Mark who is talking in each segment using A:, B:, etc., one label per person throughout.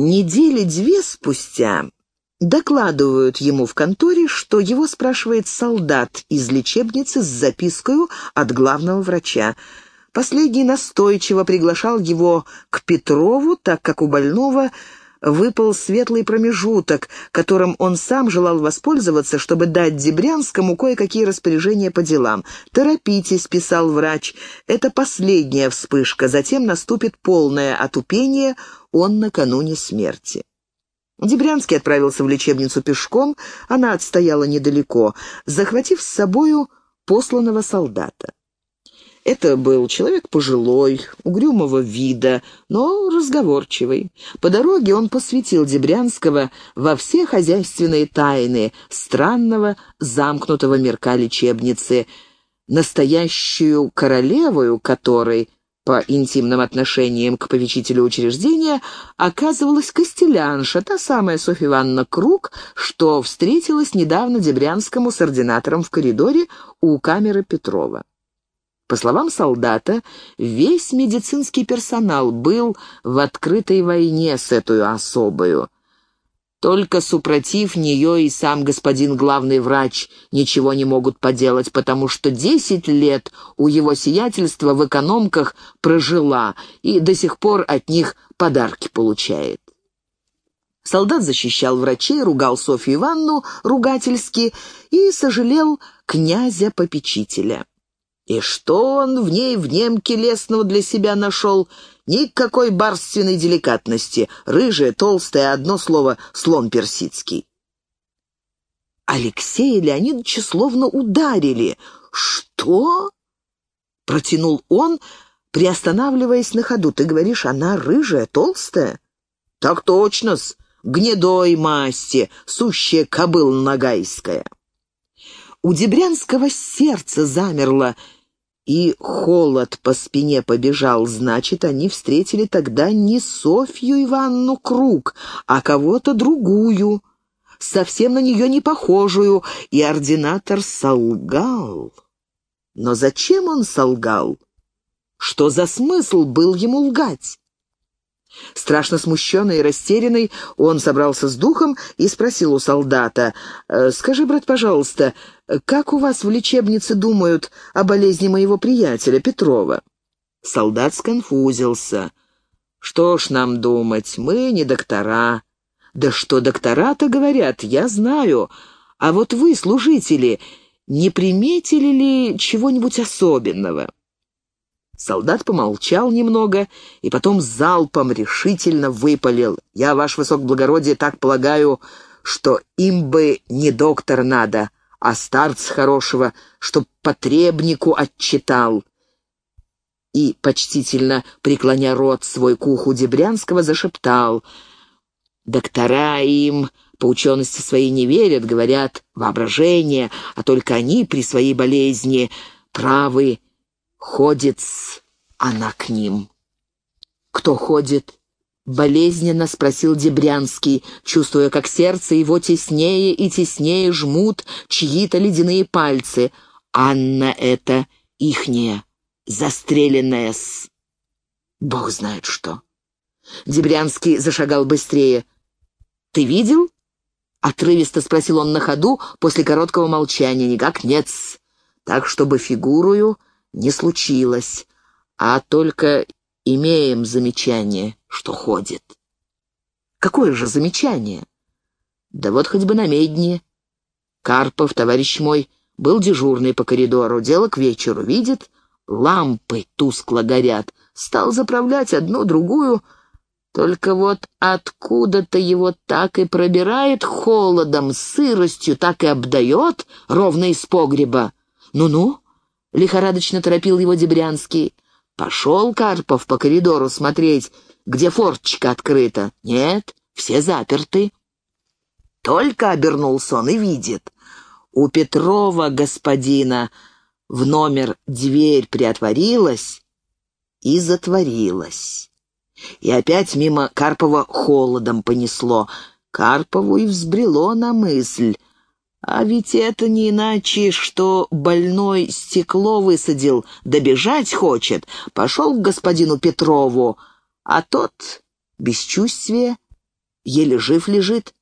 A: Недели две спустя докладывают ему в конторе, что его спрашивает солдат из лечебницы с запиской от главного врача. Последний настойчиво приглашал его к Петрову, так как у больного выпал светлый промежуток, которым он сам желал воспользоваться, чтобы дать Дебрянскому кое-какие распоряжения по делам. «Торопитесь», — писал врач, — «это последняя вспышка, затем наступит полное отупение, он накануне смерти». Дебрянский отправился в лечебницу пешком, она отстояла недалеко, захватив с собою посланного солдата. Это был человек пожилой, угрюмого вида, но разговорчивый. По дороге он посвятил Дебрянского во все хозяйственные тайны странного замкнутого мирка лечебницы, настоящую королевою которой по интимным отношениям к повечителю учреждения оказывалась Костелянша, та самая Софья Ивановна Круг, что встретилась недавно Дебрянскому с ординатором в коридоре у камеры Петрова. По словам солдата, весь медицинский персонал был в открытой войне с этой особою. Только супротив нее и сам господин главный врач ничего не могут поделать, потому что десять лет у его сиятельства в экономках прожила и до сих пор от них подарки получает. Солдат защищал врачей, ругал Софью Ивановну ругательски и сожалел князя-попечителя. И что он в ней в немке лесного для себя нашел? Никакой барственной деликатности. Рыжая, толстая, одно слово — слон персидский. Алексея Леонидовича словно ударили. «Что?» — протянул он, приостанавливаясь на ходу. «Ты говоришь, она рыжая, толстая?» «Так точно-с, гнедой масти, сущая кобыл нагайская». У Дебрянского сердце замерло, и холод по спине побежал. Значит, они встретили тогда не Софью Ивановну Круг, а кого-то другую, совсем на нее не похожую, и ординатор солгал. Но зачем он солгал? Что за смысл был ему лгать? Страшно смущенный и растерянный, он собрался с духом и спросил у солдата, «Э, «Скажи, брат, пожалуйста, как у вас в лечебнице думают о болезни моего приятеля Петрова?» Солдат сконфузился. «Что ж нам думать, мы не доктора». «Да что доктора-то говорят, я знаю. А вот вы, служители, не приметили ли чего-нибудь особенного?» Солдат помолчал немного и потом залпом решительно выпалил. «Я, ваш высокоблагородие, так полагаю, что им бы не доктор надо, а старц хорошего, чтоб потребнику отчитал». И, почтительно преклоня рот свой к уху Дебрянского, зашептал. «Доктора им...» по учености своей не верят, говорят воображение, а только они при своей болезни правы Ходит она к ним. «Кто ходит?» — болезненно спросил Дебрянский, чувствуя, как сердце его теснее и теснее жмут чьи-то ледяные пальцы. «Анна это ихняя, застреленная с...» Бог знает что. Дебрянский зашагал быстрее. «Ты видел?» — отрывисто спросил он на ходу после короткого молчания. «Никак нет -с. Так, чтобы фигурую не случилось, а только имеем замечание, что ходит. Какое же замечание? Да вот хоть бы на медне. Карпов, товарищ мой, был дежурный по коридору, дело к вечеру, видит, лампы тускло горят, стал заправлять одну-другую, только вот откуда-то его так и пробирает холодом, сыростью, так и обдает, ровно из погреба. Ну-ну, — лихорадочно торопил его Дебрянский. Пошел Карпов по коридору смотреть, где форточка открыта. Нет, все заперты. Только обернулся он и видит. У Петрова господина в номер дверь приотворилась и затворилась. И опять мимо Карпова холодом понесло. Карпову и взбрело на мысль. А ведь это не иначе, что больной стекло высадил, добежать хочет. Пошел к господину Петрову, а тот, бесчувствие, еле жив лежит.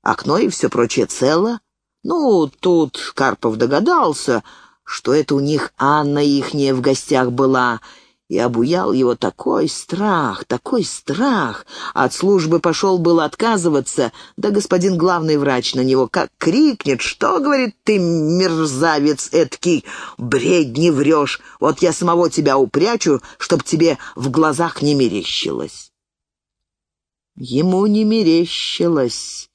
A: Окно и все прочее цело. Ну, тут Карпов догадался, что это у них Анна ихняя в гостях была, и обуял его такой страх, такой страх. От службы пошел было отказываться, да господин главный врач на него как крикнет, что, говорит, ты мерзавец эткий, бредни врешь, вот я самого тебя упрячу, чтоб тебе в глазах не мерещилось. Ему не мерещилось.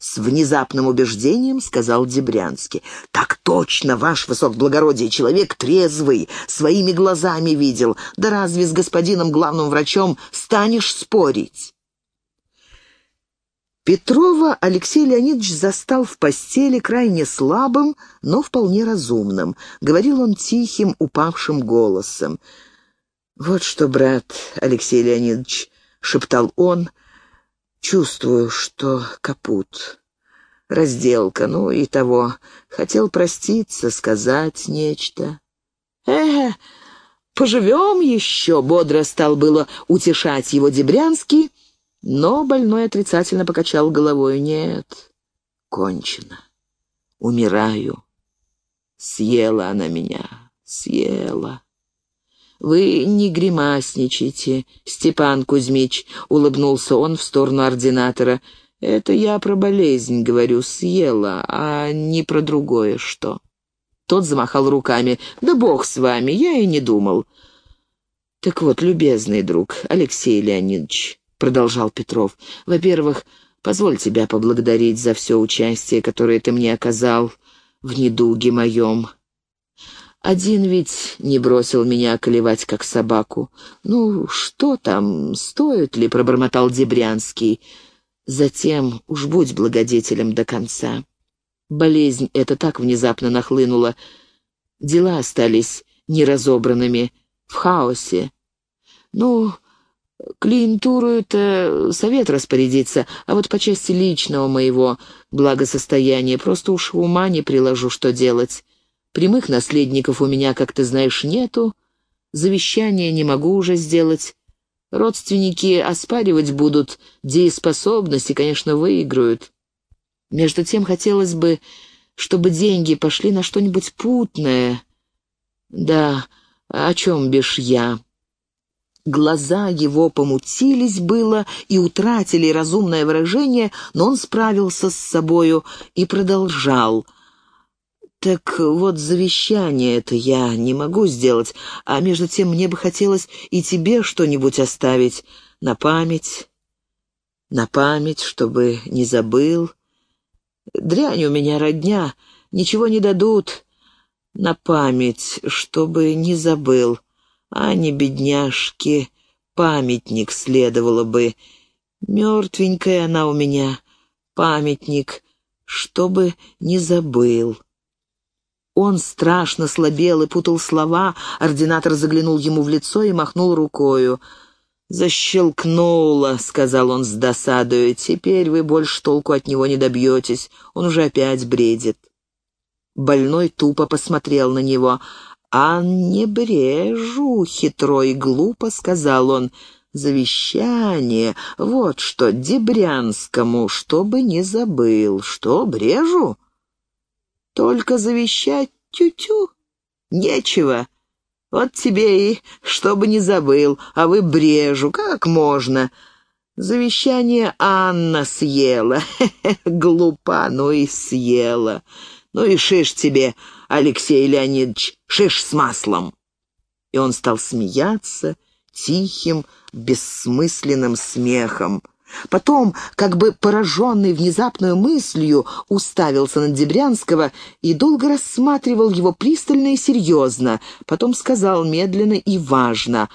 A: С внезапным убеждением сказал Дебрянский. «Так точно, ваш высокоблагородие, человек трезвый, своими глазами видел. Да разве с господином главным врачом станешь спорить?» Петрова Алексей Леонидович застал в постели крайне слабым, но вполне разумным. Говорил он тихим, упавшим голосом. «Вот что, брат Алексей Леонидович», — шептал он, — Чувствую, что капут. Разделка, ну и того. Хотел проститься, сказать нечто. э поживем еще, бодро стал было утешать его Дебрянский, но больной отрицательно покачал головой. Нет, кончено. Умираю. Съела она меня, съела. «Вы не гримасничайте, Степан Кузьмич», — улыбнулся он в сторону ординатора. «Это я про болезнь говорю, съела, а не про другое что». Тот замахал руками. «Да бог с вами, я и не думал». «Так вот, любезный друг, Алексей Леонидович», — продолжал Петров, — «во-первых, позволь тебя поблагодарить за все участие, которое ты мне оказал в недуге моем. Один ведь не бросил меня колевать, как собаку. Ну, что там, стоит ли, пробормотал Дебрянский. Затем уж будь благодетелем до конца. Болезнь эта так внезапно нахлынула. Дела остались неразобранными, в хаосе. Ну, клиентуру-то совет распорядиться, а вот по части личного моего благосостояния просто уж ума не приложу, что делать. Прямых наследников у меня, как ты знаешь, нету. Завещание не могу уже сделать. Родственники оспаривать будут дееспособность и, конечно, выиграют. Между тем хотелось бы, чтобы деньги пошли на что-нибудь путное. Да, о чем бишь я? Глаза его помутились было и утратили разумное выражение, но он справился с собою и продолжал — «Так вот, завещание это я не могу сделать, а между тем мне бы хотелось и тебе что-нибудь оставить на память, на память, чтобы не забыл. Дрянь у меня родня, ничего не дадут, на память, чтобы не забыл. А не бедняжки, памятник следовало бы. Мертвенькая она у меня, памятник, чтобы не забыл». Он страшно слабел и путал слова. Ординатор заглянул ему в лицо и махнул рукою. «Защелкнуло», — сказал он с досадою. «Теперь вы больше толку от него не добьетесь. Он уже опять бредит». Больной тупо посмотрел на него. «А не брежу», — хитро и глупо сказал он. «Завещание, вот что, Дебрянскому, чтобы не забыл. Что, брежу?» Только завещать тю-тю. Нечего. Вот тебе и, чтобы не забыл, а вы брежу, как можно. Завещание Анна съела. Глупа, ну и съела. Ну и шиш тебе, Алексей Леонидович, шиш с маслом. И он стал смеяться тихим, бессмысленным смехом. Потом, как бы пораженный внезапной мыслью, уставился на Дебрянского и долго рассматривал его пристально и серьезно. Потом сказал медленно и важно,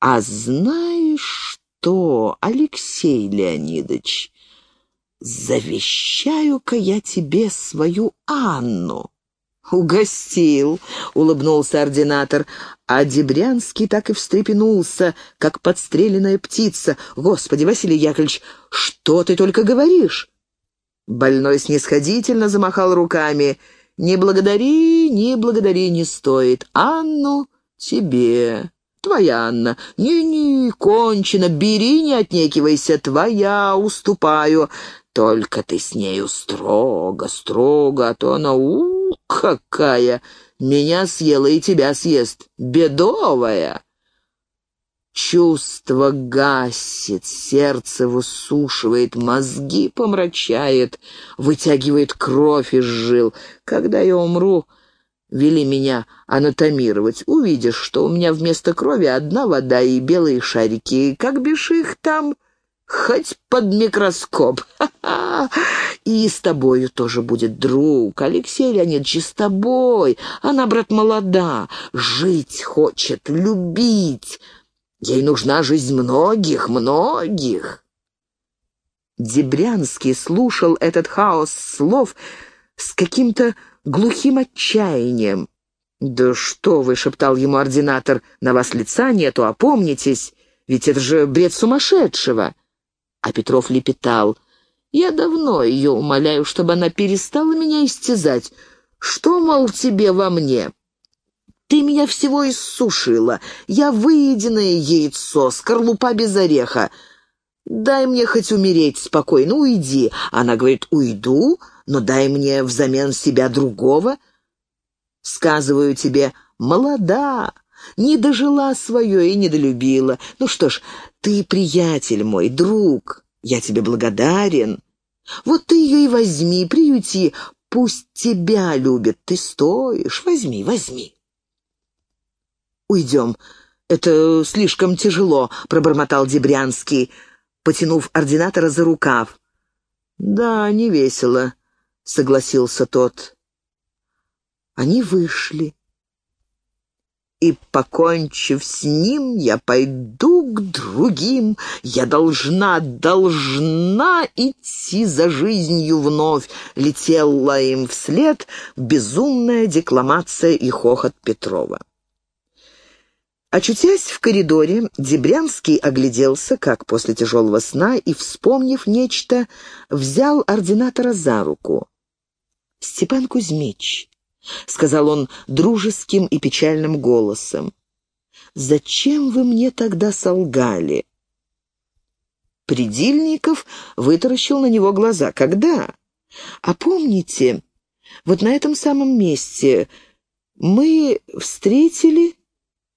A: «А знаешь что, Алексей Леонидович, завещаю-ка я тебе свою Анну». «Угостил», — улыбнулся ординатор, а Дебрянский так и встрепенулся, как подстреленная птица. «Господи, Василий Яковлевич, что ты только говоришь?» Больной снисходительно замахал руками. «Не благодари, не благодари не стоит. Анну тебе, Твоя, Анна. Не-не, кончено, бери, не отнекивайся, твоя, уступаю. Только ты с нею строго, строго, а то она, у, какая, меня съела и тебя съест, бедовая. Чувство гасит, сердце высушивает, мозги помрачает, вытягивает кровь из жил. Когда я умру, вели меня анатомировать. Увидишь, что у меня вместо крови одна вода и белые шарики. Как бишь их там, хоть под микроскоп. И с тобою тоже будет друг. Алексей Леонидович, с тобой. Она, брат, молода, жить хочет, любить. Ей нужна жизнь многих, многих. Дебрянский слушал этот хаос слов с каким-то глухим отчаянием. «Да что вы!» — шептал ему ординатор. «На вас лица нету, опомнитесь, ведь это же бред сумасшедшего!» А Петров лепетал. «Я давно ее умоляю, чтобы она перестала меня истязать. Что, мол, тебе во мне?» Ты меня всего иссушила. Я выеденное яйцо, скорлупа без ореха. Дай мне хоть умереть спокойно, уйди. Она говорит, уйду, но дай мне взамен себя другого. Сказываю тебе, молода, не дожила свое и не долюбила. Ну что ж, ты приятель мой, друг, я тебе благодарен. Вот ты ее и возьми, приюти, пусть тебя любит, ты стоишь, возьми, возьми уйдем. Это слишком тяжело», — пробормотал Дебрянский, потянув ординатора за рукав. «Да, не весело», — согласился тот. Они вышли. И, покончив с ним, я пойду к другим. Я должна, должна идти за жизнью вновь. Летела им вслед безумная декламация и хохот Петрова. Очутясь в коридоре, Дебрянский огляделся, как после тяжелого сна, и, вспомнив нечто, взял ординатора за руку. «Степан Кузьмич», — сказал он дружеским и печальным голосом, — «зачем вы мне тогда солгали?» Придильников вытаращил на него глаза. «Когда?» «А помните, вот на этом самом месте мы встретили...»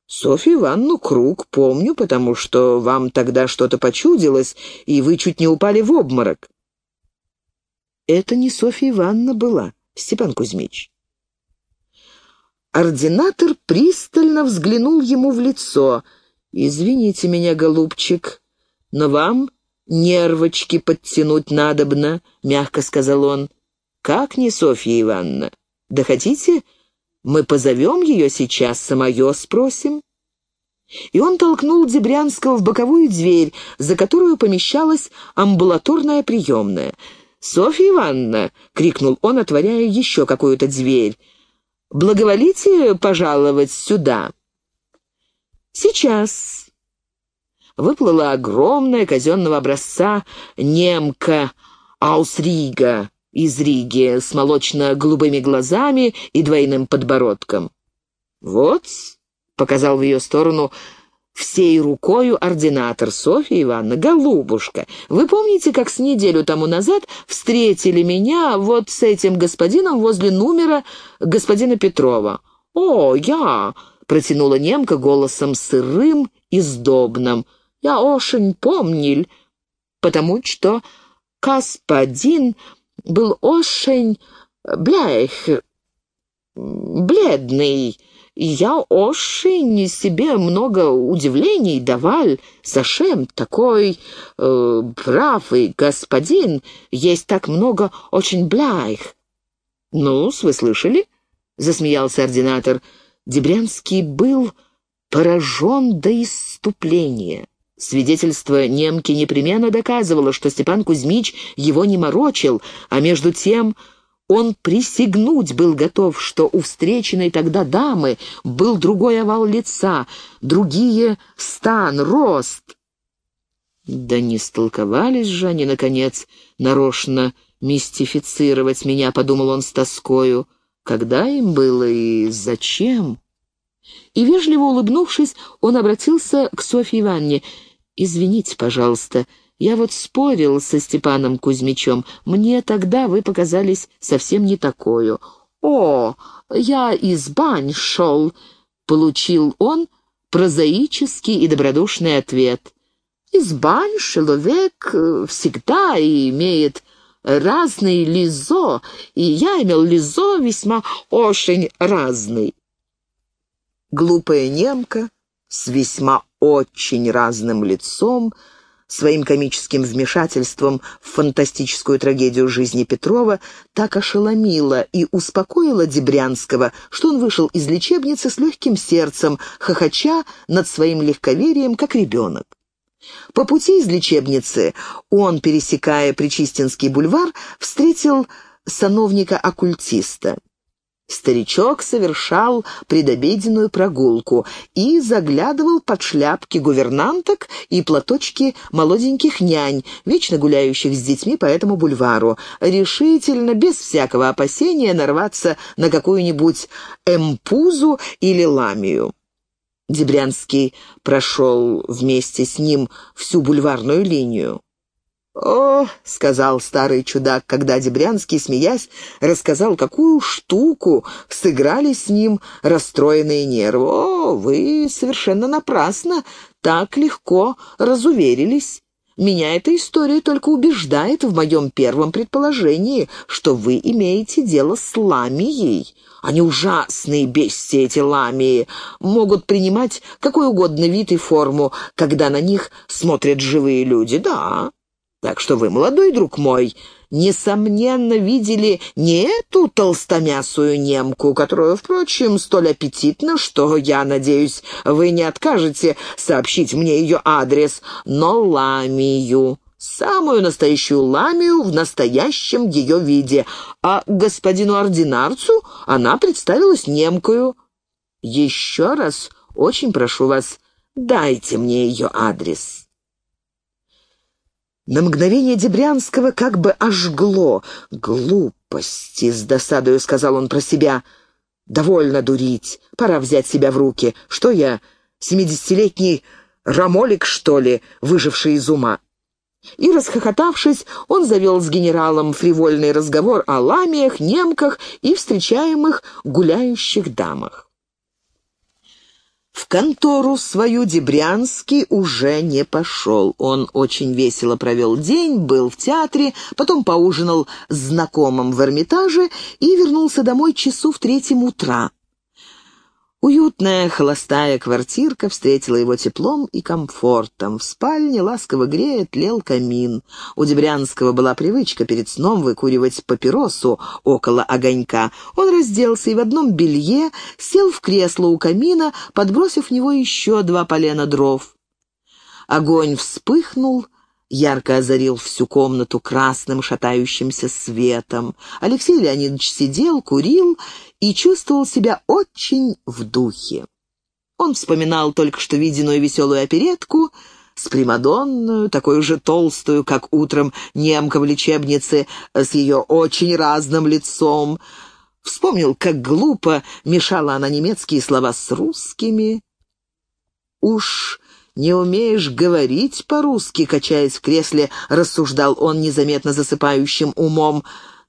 A: Софью Ивановну Круг помню, потому что вам тогда что-то почудилось, и вы чуть не упали в обморок. Это не Софья Ивановна была, Степан Кузьмич. Ординатор пристально взглянул ему в лицо. «Извините меня, голубчик, но вам нервочки подтянуть надобно», — мягко сказал он. «Как не Софья Ивановна? Да хотите, мы позовем ее сейчас, самое спросим». И он толкнул Дебрянского в боковую дверь, за которую помещалась амбулаторная приемная. «Софья Ивановна!» — крикнул он, отворяя еще какую-то дверь. «Благоволите пожаловать сюда?» «Сейчас!» Выплыла огромная казенного образца немка Аусрига из Риги с молочно-голубыми глазами и двойным подбородком. «Вот», — показал в ее сторону всей рукою ординатор Софья Ивановна, голубушка, вы помните, как с неделю тому назад встретили меня вот с этим господином возле номера господина Петрова? О, я, протянула немка голосом сырым и сдобным. Я очень помнил, потому что господин был очень блех, бледный, я очень себе много удивлений давал. Зачем такой э, бравый господин есть так много очень блях? ну вы слышали?» — засмеялся ординатор. Дебрянский был поражен до исступления. Свидетельство немки непременно доказывало, что Степан Кузьмич его не морочил, а между тем он присягнуть был готов, что у встреченной тогда дамы был другой овал лица, другие стан, рост. Да не столковались же они, наконец, нарочно мистифицировать меня, подумал он с тоскою. Когда им было и зачем? И, вежливо улыбнувшись, он обратился к Софье Ивановне. «Извините, пожалуйста, я вот спорил со Степаном Кузьмичем. Мне тогда вы показались совсем не такою». «О, я из бань шел», — получил он прозаический и добродушный ответ. «Из бань человек э, всегда имеет разный лизо, и я имел лизо весьма очень разный». Глупая немка с весьма очень разным лицом — своим комическим вмешательством в фантастическую трагедию жизни Петрова так ошеломила и успокоила Дебрянского, что он вышел из лечебницы с легким сердцем, хохоча над своим легковерием, как ребенок. По пути из лечебницы он, пересекая Причистинский бульвар, встретил сановника-оккультиста. Старичок совершал предобеденную прогулку и заглядывал под шляпки гувернанток и платочки молоденьких нянь, вечно гуляющих с детьми по этому бульвару, решительно, без всякого опасения, нарваться на какую-нибудь эмпузу или ламию. Дебрянский прошел вместе с ним всю бульварную линию. «О, — сказал старый чудак, когда Дебрянский, смеясь, рассказал, какую штуку сыграли с ним расстроенные нервы. О, вы совершенно напрасно так легко разуверились. Меня эта история только убеждает в моем первом предположении, что вы имеете дело с ламией. Они ужасные бестии, эти ламии, могут принимать какой угодно вид и форму, когда на них смотрят живые люди, да». Так что вы, молодой друг мой, несомненно, видели не эту толстомясую немку, которую, впрочем, столь аппетитна, что, я надеюсь, вы не откажете сообщить мне ее адрес, но ламию, самую настоящую ламию в настоящем ее виде, а господину ординарцу она представилась немкою. Еще раз очень прошу вас, дайте мне ее адрес». На мгновение Дебрянского как бы ожгло. «Глупости!» — с досадою сказал он про себя. «Довольно дурить. Пора взять себя в руки. Что я, семидесятилетний рамолик, что ли, выживший из ума?» И, расхохотавшись, он завел с генералом фривольный разговор о ламиях, немках и встречаемых гуляющих дамах. В контору свою Дебрянский уже не пошел. Он очень весело провел день, был в театре, потом поужинал с знакомым в Эрмитаже и вернулся домой часу в третьем утра. Уютная холостая квартирка встретила его теплом и комфортом. В спальне ласково грея тлел камин. У Дебрянского была привычка перед сном выкуривать папиросу около огонька. Он разделся и в одном белье сел в кресло у камина, подбросив в него еще два полена дров. Огонь вспыхнул, ярко озарил всю комнату красным шатающимся светом. Алексей Леонидович сидел, курил и чувствовал себя очень в духе. Он вспоминал только что виденную веселую оперетку с примадонную, такой же толстую, как утром немка в лечебнице, с ее очень разным лицом. Вспомнил, как глупо мешала она немецкие слова с русскими. Уж «Не умеешь говорить по-русски», — качаясь в кресле, рассуждал он незаметно засыпающим умом.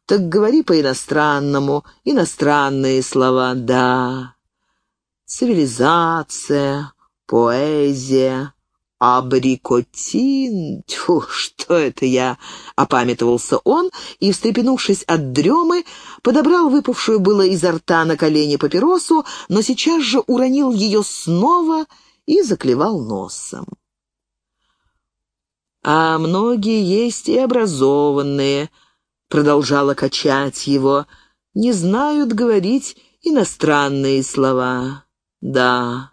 A: «Так говори по-иностранному, иностранные слова, да. Цивилизация, поэзия, абрикотин. Тьфу, что это я?» — опамятовался он и, встрепенувшись от дремы, подобрал выпавшую было изо рта на колени папиросу, но сейчас же уронил ее снова — заклевал носом. «А многие есть и образованные», — продолжала качать его, — «не знают говорить иностранные слова. Да,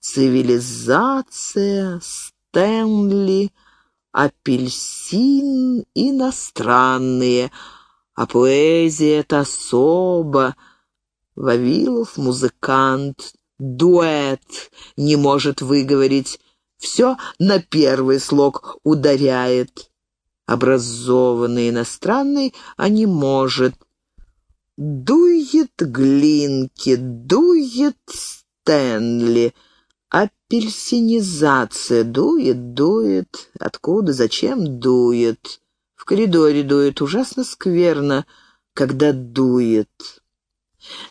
A: цивилизация, Стэнли, апельсин иностранные, а поэзия — это особо. Вавилов музыкант, дуэт не может выговорить, все на первый слог ударяет. Образованный иностранный, а не может. Дует глинки, дует Стэнли. Апельсинизация. Дует, дует. Откуда, зачем дует? В коридоре дует. Ужасно скверно, когда дует.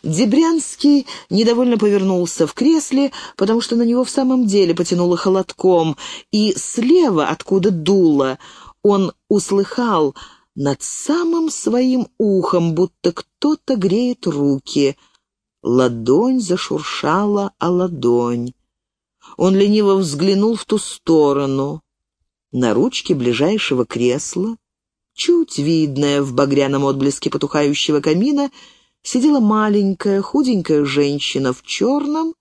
A: Дебрянский недовольно повернулся в кресле, потому что на него в самом деле потянуло холодком, и слева, откуда дуло, он услыхал над самым своим ухом, будто кто-то греет руки. Ладонь зашуршала о ладонь. Он лениво взглянул в ту сторону. На ручке ближайшего кресла, чуть видная в багряном отблеске потухающего камина, сидела маленькая худенькая женщина в черном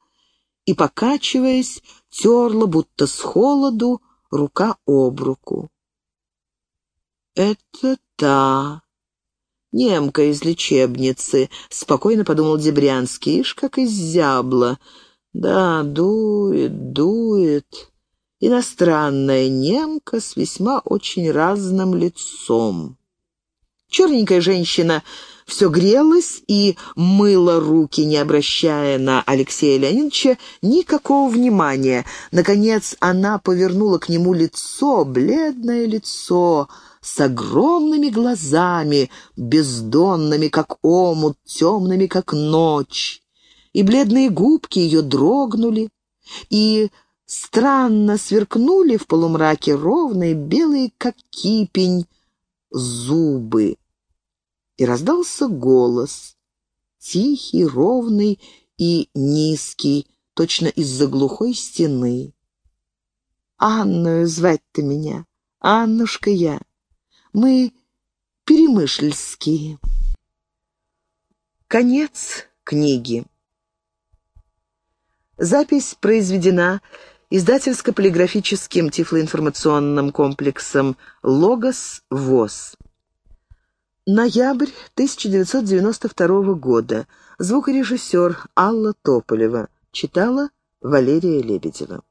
A: и, покачиваясь, терла, будто с холоду, рука об руку. «Это та, немка из лечебницы», — спокойно подумал Дебрянский, ишь, как изябла. «Да, дует, дует. Иностранная немка с весьма очень разным лицом». Черненькая женщина все грелась и мыла руки, не обращая на Алексея Леонидовича никакого внимания. Наконец она повернула к нему лицо, бледное лицо, с огромными глазами, бездонными, как омут, темными, как ночь. И бледные губки ее дрогнули, и странно сверкнули в полумраке ровные, белые, как кипень, зубы и раздался голос, тихий, ровный и низкий, точно из-за глухой стены. «Анную звать ты меня, Аннушка я. Мы перемышльские». Конец книги. Запись произведена издательско-полиграфическим тифлоинформационным комплексом «Логос ВОЗ». Ноябрь 1992 года. Звукорежиссер Алла Тополева. Читала Валерия Лебедева.